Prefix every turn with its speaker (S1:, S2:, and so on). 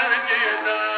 S1: Anjana